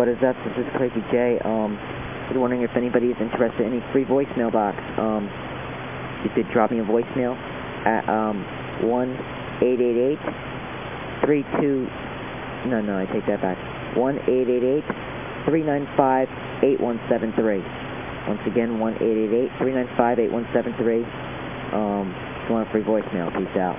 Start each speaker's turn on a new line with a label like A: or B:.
A: What is up? This is Crazy J. Um, I was wondering if anybody is interested in any free voicemail box. Um, you could drop me a voicemail at um, 1-888-32... No, no, I take that back. 1-888-395-8173. Once again, 1-888-395-8173. Um, if you want a free voicemail, peace out.